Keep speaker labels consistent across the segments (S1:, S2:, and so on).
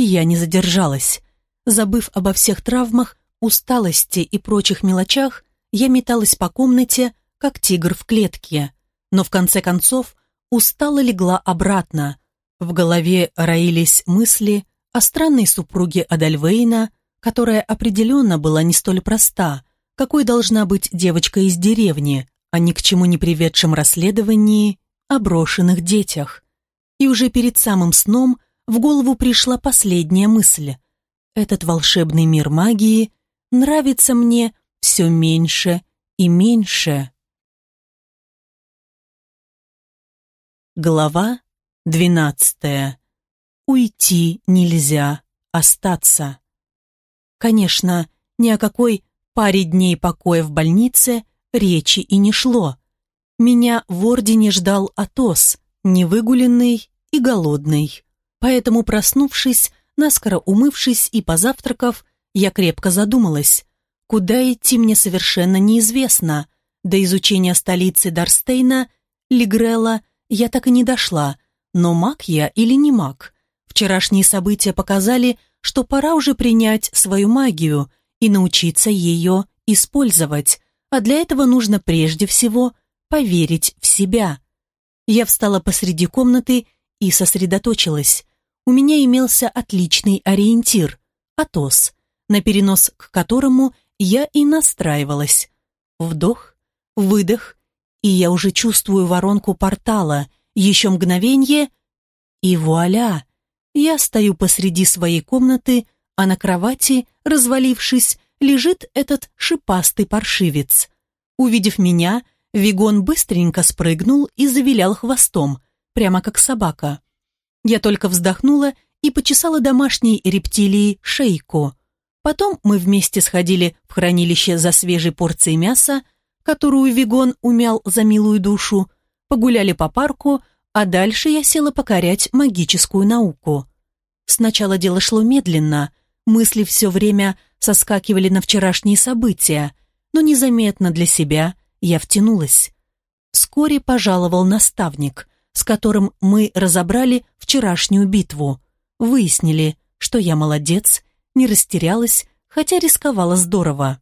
S1: и я не задержалась. Забыв обо всех травмах, усталости и прочих мелочах, я металась по комнате, как тигр в клетке. Но в конце концов устало легла обратно. В голове роились мысли о странной супруге Адальвейна, которая определенно была не столь проста, какой должна быть девочка из деревни, а ни к чему не приведшем расследовании о брошенных детях. И уже перед самым сном в голову пришла последняя мысль. Этот волшебный мир магии нравится мне все меньше и меньше. Глава двенадцатая. Уйти нельзя, остаться. Конечно, ни о какой паре дней покоя в больнице речи и не шло. Меня в ордене ждал Атос, невыгуленный и голодный. Поэтому, проснувшись, наскоро умывшись и позавтракав, я крепко задумалась. Куда идти мне совершенно неизвестно. До изучения столицы Дарстейна, Лигрела, я так и не дошла. Но маг я или не маг? Вчерашние события показали, что пора уже принять свою магию и научиться ее использовать, а для этого нужно прежде всего поверить в себя. Я встала посреди комнаты и сосредоточилась. У меня имелся отличный ориентир – Атос, на перенос к которому я и настраивалась. Вдох, выдох, и я уже чувствую воронку портала, еще мгновенье, и вуаля! Я стою посреди своей комнаты, а на кровати, развалившись, лежит этот шипастый паршивец. Увидев меня, Вигон быстренько спрыгнул и завилял хвостом, прямо как собака. Я только вздохнула и почесала домашней рептилии шейку. Потом мы вместе сходили в хранилище за свежей порцией мяса, которую Вигон умял за милую душу, погуляли по парку, а дальше я села покорять магическую науку. Сначала дело шло медленно, мысли все время соскакивали на вчерашние события, но незаметно для себя я втянулась. Вскоре пожаловал наставник, с которым мы разобрали вчерашнюю битву. Выяснили, что я молодец, не растерялась, хотя рисковала здорово.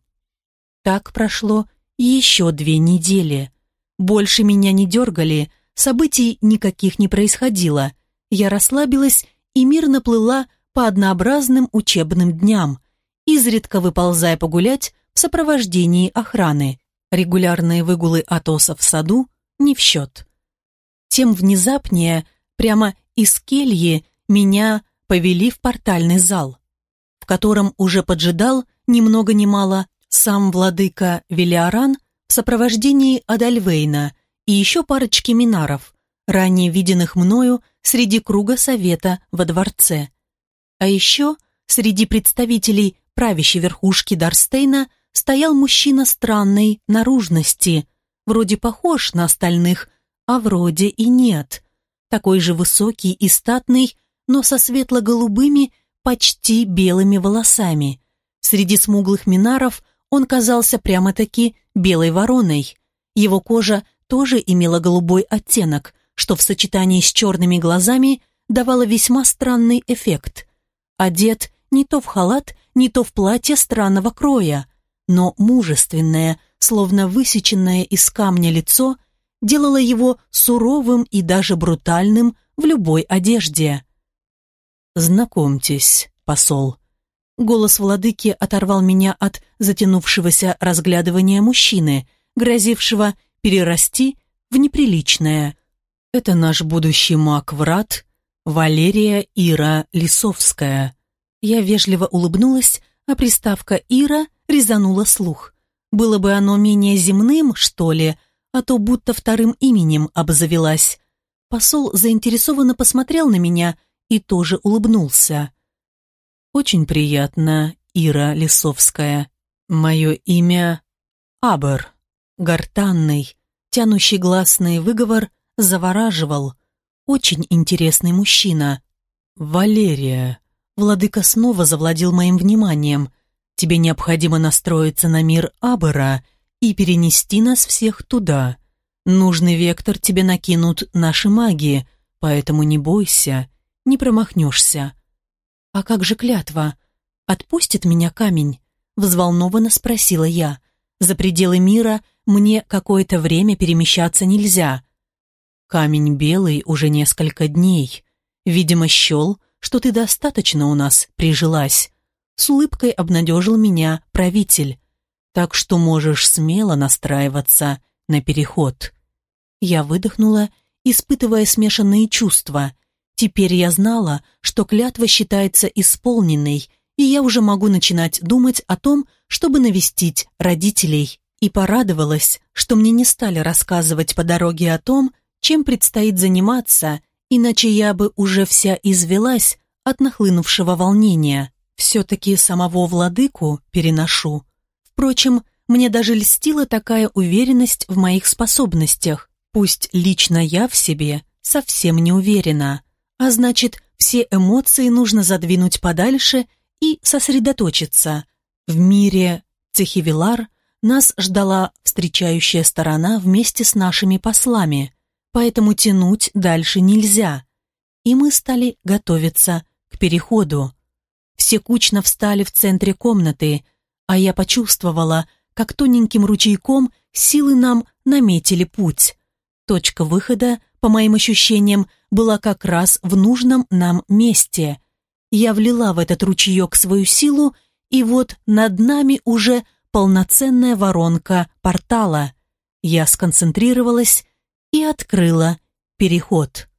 S1: Так прошло еще две недели. Больше меня не дергали, событий никаких не происходило. Я расслабилась и мирно плыла по однообразным учебным дням, изредка выползая погулять в сопровождении охраны. Регулярные выгулы Атоса в саду не в счет. Тем внезапнее, прямо из кельи, меня повели в портальный зал, в котором уже поджидал ни много ни мало сам владыка Велиаран в сопровождении Адальвейна и еще парочки минаров, ранее виденных мною среди круга совета во дворце. А еще среди представителей правящей верхушки Дарстейна стоял мужчина странной наружности, вроде похож на остальных, а вроде и нет. Такой же высокий и статный, но со светло-голубыми, почти белыми волосами. Среди смуглых минаров он казался прямо-таки белой вороной. Его кожа тоже имела голубой оттенок, что в сочетании с черными глазами давало весьма странный эффект. Одет не то в халат, не то в платье странного кроя, но мужественное, словно высеченное из камня лицо, делало его суровым и даже брутальным в любой одежде. «Знакомьтесь, посол». Голос владыки оторвал меня от затянувшегося разглядывания мужчины, грозившего перерасти в неприличное. Это наш будущий маг-врат Валерия Ира Лисовская. Я вежливо улыбнулась, а приставка «Ира» резанула слух. Было бы оно менее земным, что ли, а то будто вторым именем обзавелась. Посол заинтересованно посмотрел на меня и тоже улыбнулся. «Очень приятно, Ира Лисовская. Мое имя Абер, гортанный, тянущий гласный выговор завораживал. Очень интересный мужчина. Валерия. Владыка снова завладел моим вниманием. Тебе необходимо настроиться на мир Абера и перенести нас всех туда. Нужный вектор тебе накинут наши маги, поэтому не бойся, не промахнешься. «А как же клятва? Отпустит меня камень?» Взволнованно спросила я. «За пределы мира мне какое-то время перемещаться нельзя». «Камень белый уже несколько дней. Видимо, счел, что ты достаточно у нас прижилась». С улыбкой обнадежил меня правитель. «Так что можешь смело настраиваться на переход». Я выдохнула, испытывая смешанные чувства. Теперь я знала, что клятва считается исполненной, и я уже могу начинать думать о том, чтобы навестить родителей. И порадовалась, что мне не стали рассказывать по дороге о том, чем предстоит заниматься, иначе я бы уже вся извелась от нахлынувшего волнения. Все-таки самого владыку переношу. Впрочем, мне даже льстила такая уверенность в моих способностях. Пусть лично я в себе совсем не уверена. А значит, все эмоции нужно задвинуть подальше и сосредоточиться. В мире Цехивилар нас ждала встречающая сторона вместе с нашими послами, поэтому тянуть дальше нельзя. И мы стали готовиться к переходу. Все кучно встали в центре комнаты, а я почувствовала, как тоненьким ручейком силы нам наметили путь. Точка выхода, по моим ощущениям, была как раз в нужном нам месте. Я влила в этот ручеек свою силу, и вот над нами уже полноценная воронка портала. Я сконцентрировалась и открыла переход.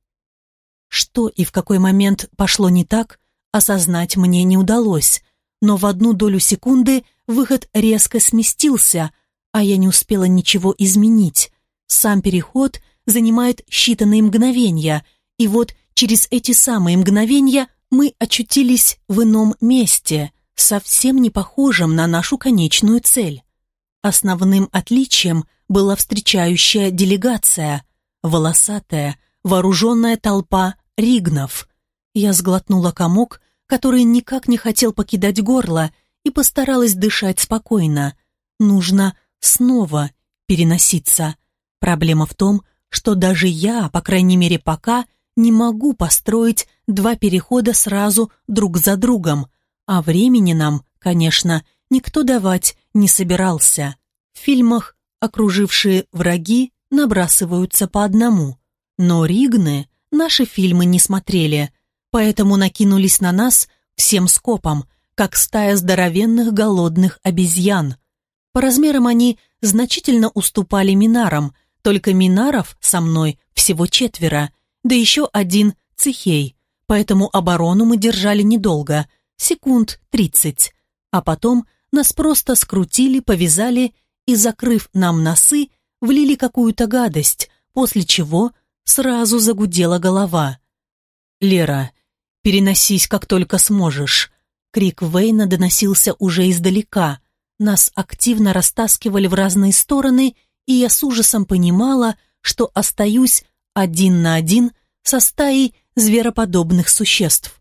S1: Что и в какой момент пошло не так, осознать мне не удалось, но в одну долю секунды выход резко сместился, а я не успела ничего изменить. Сам переход занимает считанные мгновения, и вот через эти самые мгновения мы очутились в ином месте, совсем не похожем на нашу конечную цель. Основным отличием была встречающая делегация, волосатая, вооруженная толпа ригнов. Я сглотнула комок, который никак не хотел покидать горло, и постаралась дышать спокойно. Нужно снова переноситься. Проблема в том, что даже я, по крайней мере пока, не могу построить два перехода сразу друг за другом, а времени нам, конечно, никто давать не собирался. В фильмах окружившие враги набрасываются по одному, но Ригны наши фильмы не смотрели, поэтому накинулись на нас всем скопом, как стая здоровенных голодных обезьян. По размерам они значительно уступали Минарам, только Минаров со мной всего четверо, да еще один Цихей, поэтому оборону мы держали недолго, секунд тридцать, а потом нас просто скрутили, повязали и, закрыв нам носы, влили какую-то гадость, после чего сразу загудела голова. «Лера, переносись как только сможешь», Крик Вейна доносился уже издалека. Нас активно растаскивали в разные стороны, и я с ужасом понимала, что остаюсь один на один со стаей звероподобных существ.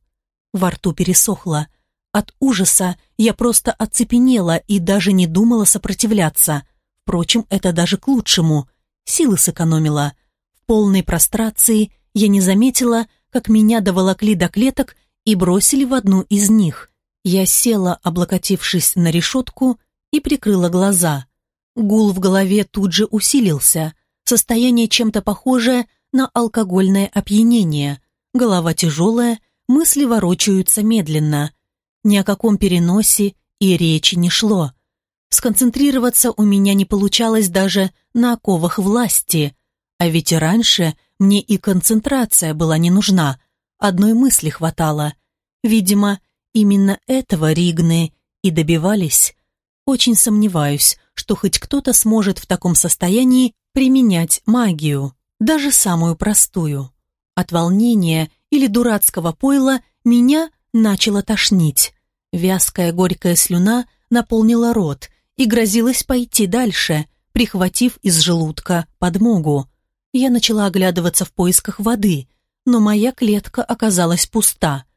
S1: Во рту пересохло. От ужаса я просто оцепенела и даже не думала сопротивляться. Впрочем, это даже к лучшему. Силы сэкономила. В полной прострации я не заметила, как меня доволокли до клеток и бросили в одну из них. Я села, облокотившись на решетку, и прикрыла глаза. Гул в голове тут же усилился. Состояние чем-то похожее на алкогольное опьянение. Голова тяжелая, мысли ворочаются медленно. Ни о каком переносе и речи не шло. Сконцентрироваться у меня не получалось даже на оковах власти. А ведь раньше мне и концентрация была не нужна. Одной мысли хватало. Видимо, Именно этого Ригны и добивались. Очень сомневаюсь, что хоть кто-то сможет в таком состоянии применять магию, даже самую простую. От волнения или дурацкого пойла меня начало тошнить. Вязкая горькая слюна наполнила рот и грозилась пойти дальше, прихватив из желудка подмогу. Я начала оглядываться в поисках воды, но моя клетка оказалась пуста.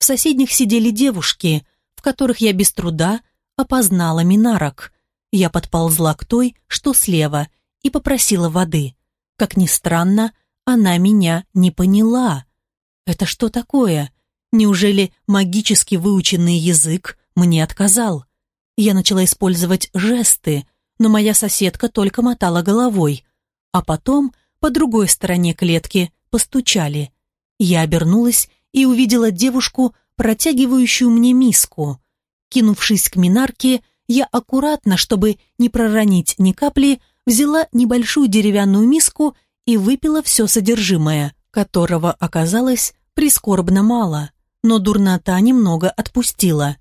S1: В соседних сидели девушки, в которых я без труда опознала минарок. Я подползла к той, что слева, и попросила воды. Как ни странно, она меня не поняла. Это что такое? Неужели магически выученный язык мне отказал? Я начала использовать жесты, но моя соседка только мотала головой. А потом по другой стороне клетки постучали. Я обернулась и увидела девушку, протягивающую мне миску. Кинувшись к минарке, я аккуратно, чтобы не проронить ни капли, взяла небольшую деревянную миску и выпила все содержимое, которого оказалось прискорбно мало, но дурнота немного отпустила.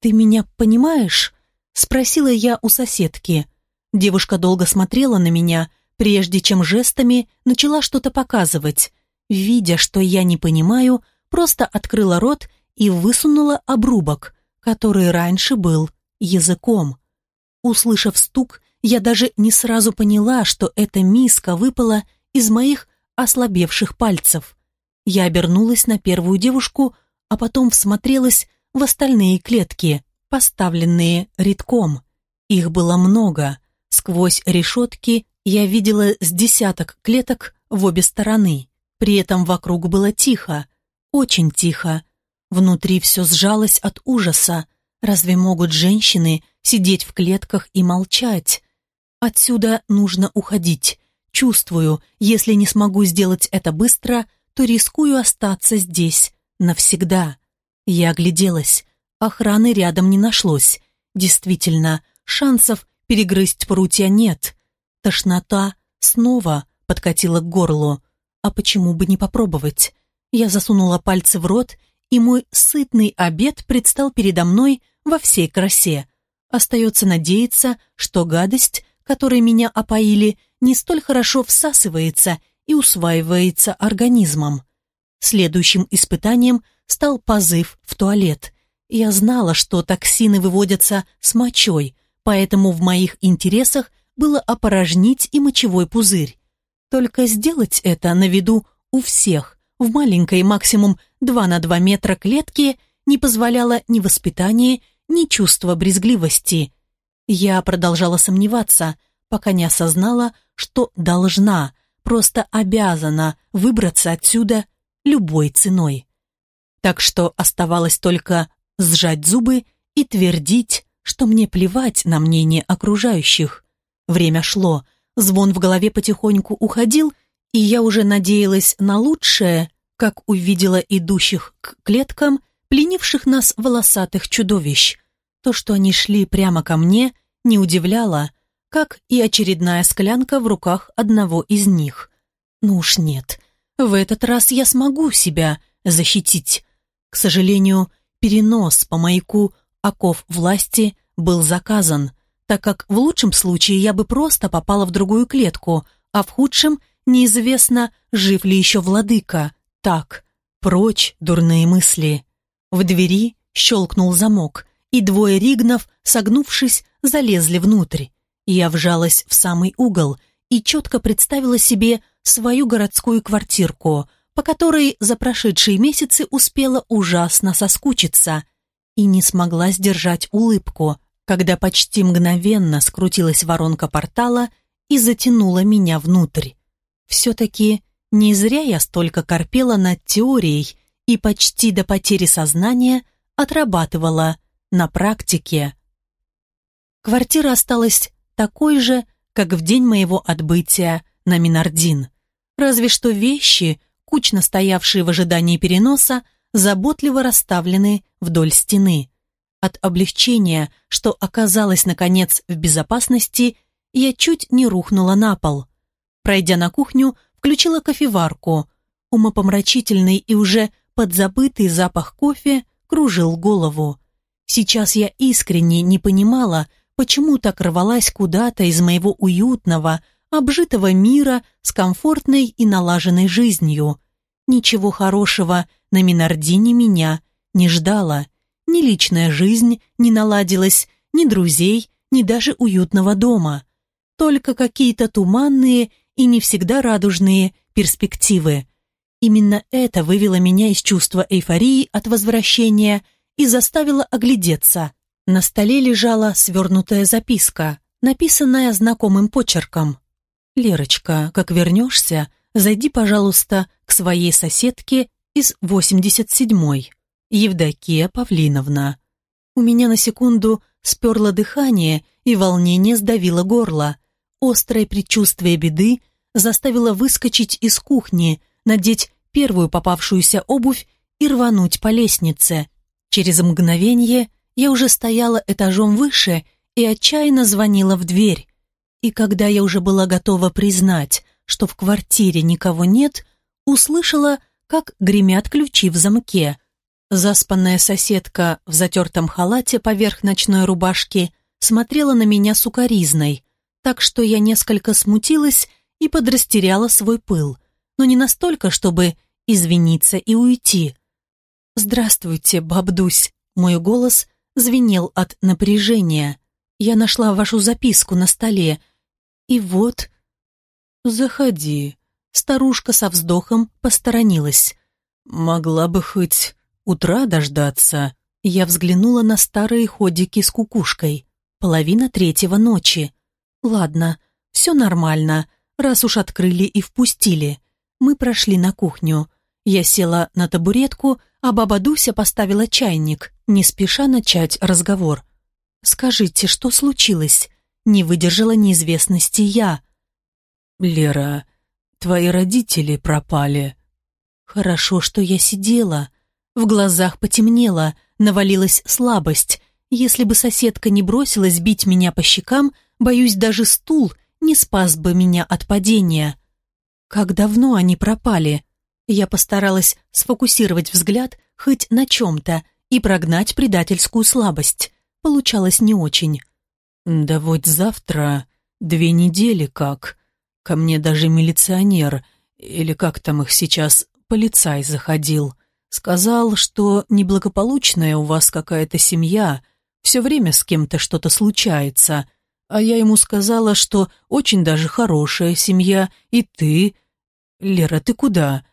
S1: «Ты меня понимаешь?» — спросила я у соседки. Девушка долго смотрела на меня, прежде чем жестами начала что-то показывать. Видя, что я не понимаю, просто открыла рот и высунула обрубок, который раньше был языком. Услышав стук, я даже не сразу поняла, что эта миска выпала из моих ослабевших пальцев. Я обернулась на первую девушку, а потом всмотрелась в остальные клетки, поставленные редком. Их было много. Сквозь решетки я видела с десяток клеток в обе стороны. При этом вокруг было тихо, очень тихо. Внутри все сжалось от ужаса. Разве могут женщины сидеть в клетках и молчать? Отсюда нужно уходить. Чувствую, если не смогу сделать это быстро, то рискую остаться здесь навсегда. Я огляделась. Охраны рядом не нашлось. Действительно, шансов перегрызть прутья нет. Тошнота снова подкатила к горлу. А почему бы не попробовать? Я засунула пальцы в рот, и мой сытный обед предстал передо мной во всей красе. Остается надеяться, что гадость, которой меня опоили, не столь хорошо всасывается и усваивается организмом. Следующим испытанием стал позыв в туалет. Я знала, что токсины выводятся с мочой, поэтому в моих интересах было опорожнить и мочевой пузырь. Только сделать это на виду у всех, в маленькой максимум 2 на 2 метра клетки, не позволяло ни воспитание, ни чувство брезгливости. Я продолжала сомневаться, пока не осознала, что должна, просто обязана выбраться отсюда любой ценой. Так что оставалось только сжать зубы и твердить, что мне плевать на мнение окружающих. Время шло, звон в голове потихоньку уходил, и я уже надеялась на лучшее, как увидела идущих к клеткам, пленивших нас волосатых чудовищ. То, что они шли прямо ко мне, не удивляло, как и очередная склянка в руках одного из них. Ну уж нет, в этот раз я смогу себя защитить. К сожалению, перенос по маяку оков власти был заказан – так как в лучшем случае я бы просто попала в другую клетку, а в худшем неизвестно, жив ли еще владыка. Так, прочь дурные мысли. В двери щелкнул замок, и двое ригнов, согнувшись, залезли внутрь. Я вжалась в самый угол и четко представила себе свою городскую квартирку, по которой за прошедшие месяцы успела ужасно соскучиться, и не смогла сдержать улыбку, когда почти мгновенно скрутилась воронка портала и затянула меня внутрь. Все-таки не зря я столько корпела над теорией и почти до потери сознания отрабатывала на практике. Квартира осталась такой же, как в день моего отбытия на Минардин. Разве что вещи, кучно стоявшие в ожидании переноса, заботливо расставлены вдоль стены. От облегчения, что оказалась, наконец, в безопасности, я чуть не рухнула на пол. Пройдя на кухню, включила кофеварку. Умопомрачительный и уже подзабытый запах кофе кружил голову. Сейчас я искренне не понимала, почему так рвалась куда-то из моего уютного, обжитого мира с комфортной и налаженной жизнью. Ничего хорошего на Минардине меня не ждало. Ни личная жизнь не наладилась, ни друзей, ни даже уютного дома. Только какие-то туманные и не всегда радужные перспективы. Именно это вывело меня из чувства эйфории от возвращения и заставило оглядеться. На столе лежала свернутая записка, написанная знакомым почерком. «Лерочка, как вернешься, зайди, пожалуйста, к своей соседке из 87-й. Евдокия Павлиновна. У меня на секунду сперло дыхание и волнение сдавило горло. Острое предчувствие беды заставило выскочить из кухни, надеть первую попавшуюся обувь и рвануть по лестнице. Через мгновение я уже стояла этажом выше и отчаянно звонила в дверь. И когда я уже была готова признать, что в квартире никого нет, услышала, как гремят ключи в замке. Заспанная соседка в затертом халате поверх ночной рубашки смотрела на меня сукоризной, так что я несколько смутилась и подрастеряла свой пыл, но не настолько, чтобы извиниться и уйти. «Здравствуйте, бабдусь!» Мой голос звенел от напряжения. «Я нашла вашу записку на столе, и вот...» «Заходи», Старушка со вздохом посторонилась. «Могла бы хоть утра дождаться». Я взглянула на старые ходики с кукушкой. Половина третьего ночи. Ладно, все нормально, раз уж открыли и впустили. Мы прошли на кухню. Я села на табуретку, а баба Дуся поставила чайник, не спеша начать разговор. «Скажите, что случилось?» Не выдержала неизвестности я.
S2: «Лера, твои родители пропали».
S1: Хорошо, что я сидела. В глазах потемнело, навалилась слабость. Если бы соседка не бросилась бить меня по щекам, боюсь, даже стул не спас бы меня от падения. Как давно они пропали? Я постаралась сфокусировать взгляд хоть на чем-то и прогнать предательскую слабость. Получалось не очень.
S2: «Да вот завтра две недели как. Ко мне даже милиционер, или как там их сейчас, полицай заходил. Сказал, что неблагополучная у вас какая-то семья, все время с кем-то что-то случается. А я ему сказала, что очень даже хорошая семья, и ты... Лера, ты куда?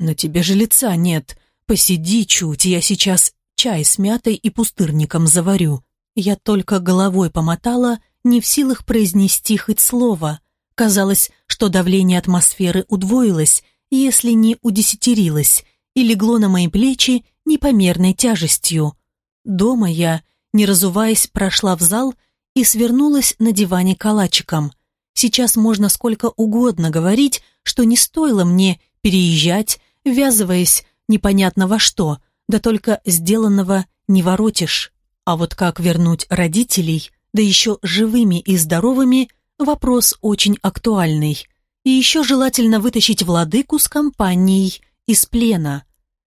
S2: На тебе же лица нет. Посиди чуть, я сейчас чай с мятой и пустырником заварю. Я только головой помотала, не в силах произнести хоть слово. Казалось, что давление атмосферы удвоилось, если не удесятерилось, и легло на мои плечи непомерной тяжестью. Дома я, не разуваясь, прошла в зал и свернулась на диване калачиком. Сейчас можно сколько угодно говорить, что не стоило мне переезжать, ввязываясь непонятно во что, да только сделанного не воротишь. А вот как вернуть родителей, да еще живыми и здоровыми – Вопрос очень актуальный. И еще желательно вытащить владыку с компанией из плена.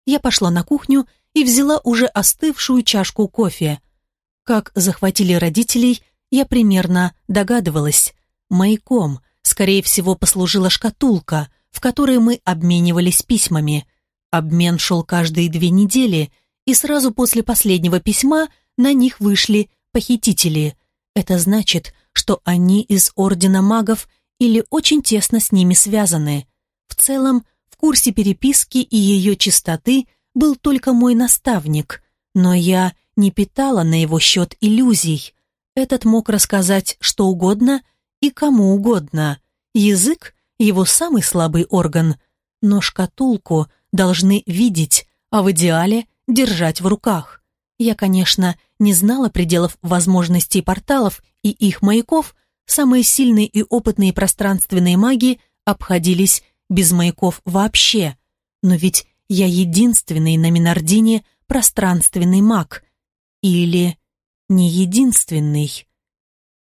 S2: Я пошла на кухню и взяла уже остывшую чашку кофе. Как захватили родителей, я примерно догадывалась. Маяком, скорее всего, послужила шкатулка, в которой мы обменивались письмами. Обмен шел каждые две недели, и сразу после последнего письма на них вышли похитители. Это значит, что они из Ордена Магов или очень тесно с ними связаны. В целом, курсе переписки и ее чистоты был только мой наставник, но я не питала на его счет иллюзий. Этот мог рассказать что угодно и кому угодно. Язык — его самый слабый орган, но шкатулку должны видеть, а в идеале держать в руках. Я, конечно, не знала пределов возможностей порталов и их маяков, самые сильные и опытные пространственные маги обходились без маяков вообще. Но ведь я единственный на Минардине пространственный маг. Или не единственный.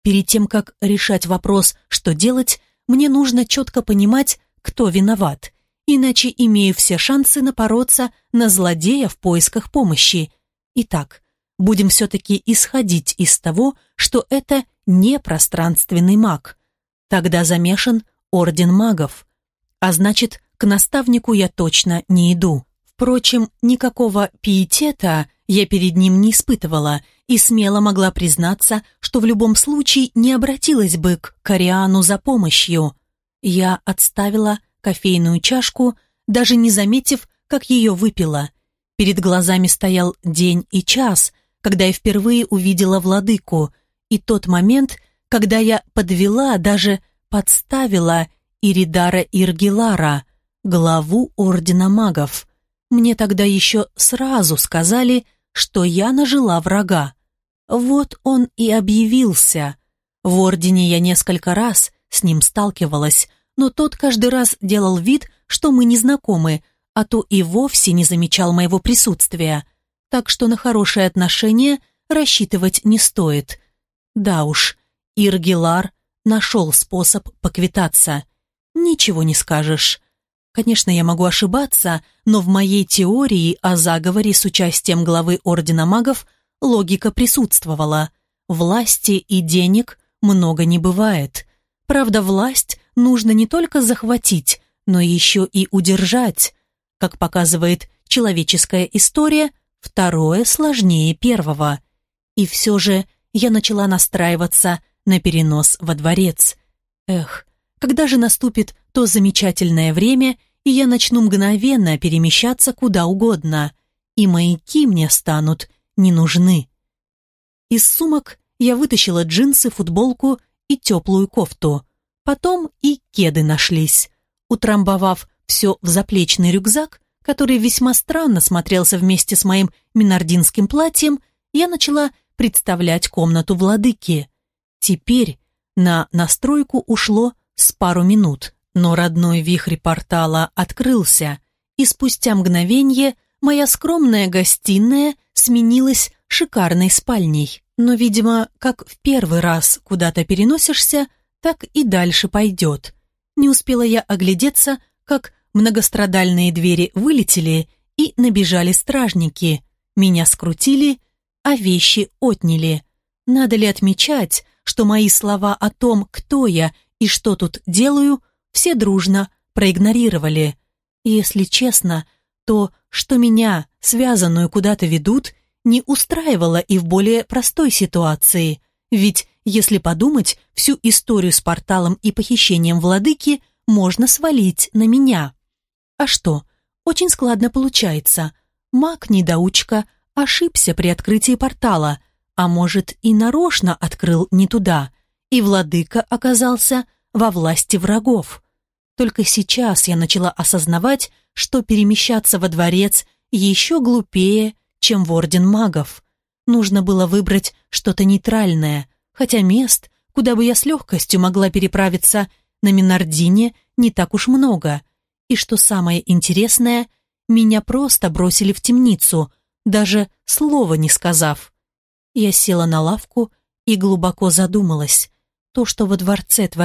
S2: Перед тем, как решать вопрос, что делать, мне нужно четко понимать, кто виноват, иначе имею все шансы напороться на злодея в поисках помощи. Итак, будем все-таки исходить из того, что это не пространственный маг. Тогда замешан орден магов. А значит, к наставнику я точно не иду. Впрочем, никакого пиетета я перед ним не испытывала и смело могла признаться, что в любом случае не обратилась бы к Кориану за помощью. Я отставила кофейную чашку, даже не заметив, как ее выпила. Перед глазами стоял день и час, когда я впервые увидела владыку, и тот момент, когда я подвела, даже подставила Иридара Иргилара, главу Ордена Магов.
S1: Мне тогда еще сразу сказали, что я нажила врага. Вот он и объявился. В Ордене я несколько раз с ним сталкивалась, но тот каждый раз делал вид, что мы не знакомы, а то и вовсе не замечал моего присутствия. Так что на хорошие отношения рассчитывать не стоит. Да уж, Иргилар нашел способ поквитаться. Ничего не скажешь. Конечно, я могу ошибаться, но в моей теории о заговоре с участием главы Ордена Магов логика присутствовала. Власти и денег много не бывает. Правда, власть нужно не только захватить, но еще и удержать. Как показывает человеческая история, второе сложнее первого. И все же я начала настраиваться на перенос во дворец. Эх, когда же наступит то замечательное время, и я начну мгновенно перемещаться куда угодно, и маяки мне станут не нужны. Из сумок я вытащила джинсы, футболку и теплую кофту. Потом и кеды нашлись. Утрамбовав все в заплечный рюкзак, который весьма странно смотрелся вместе с моим минардинским платьем, я начала представлять комнату владыки. Теперь на настройку ушло с пару минут, но родной вихрь портала открылся, и спустя мгновение моя скромная гостиная сменилась шикарной спальней. Но, видимо, как в первый раз куда-то переносишься, так и дальше пойдет. Не успела я оглядеться, как многострадальные двери вылетели и набежали стражники. Меня скрутили, а вещи отняли. Надо ли отмечать, что мои слова о том, кто я и что тут делаю, все дружно проигнорировали. И если честно, то, что меня, связанную, куда-то ведут, не устраивало и в более простой ситуации. Ведь, если подумать, всю историю с порталом и похищением владыки можно свалить на меня. А что? Очень складно получается. Маг-недоучка ошибся при открытии портала, а может и нарочно открыл не туда, и владыка оказался во власти врагов. Только сейчас я начала осознавать, что перемещаться во дворец еще глупее, чем в Орден магов. Нужно было выбрать что-то нейтральное, хотя мест, куда бы я с легкостью могла переправиться, на Минардине не так уж много. И что самое интересное, меня просто бросили в темницу, даже слова не сказав. Я села на лавку и глубоко задумалась. То, что во дворце творится,